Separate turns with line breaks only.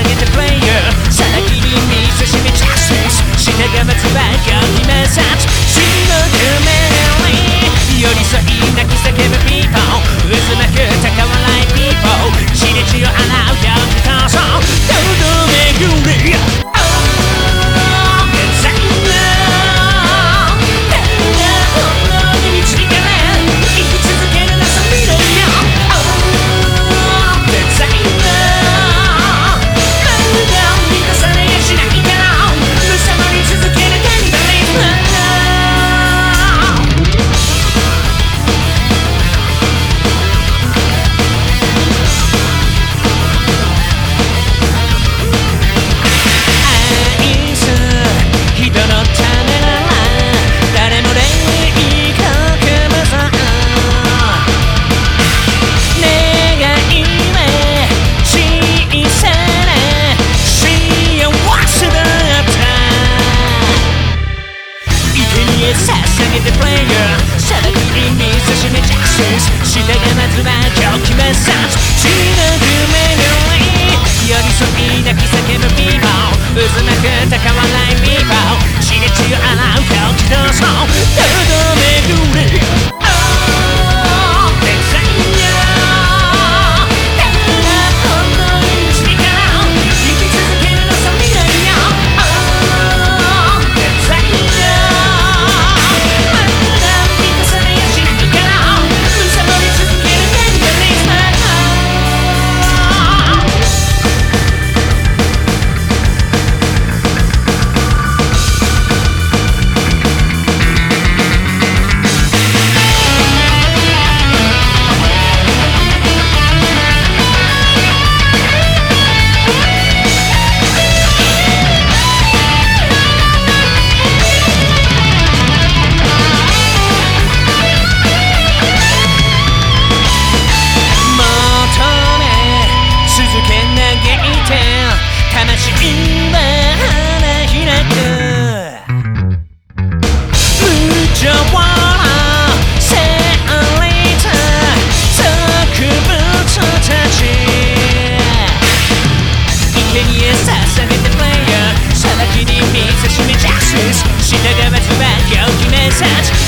下げたプレイヤー。さらきに見せしめジャスティ品がまつばかな狂気メッセージ touch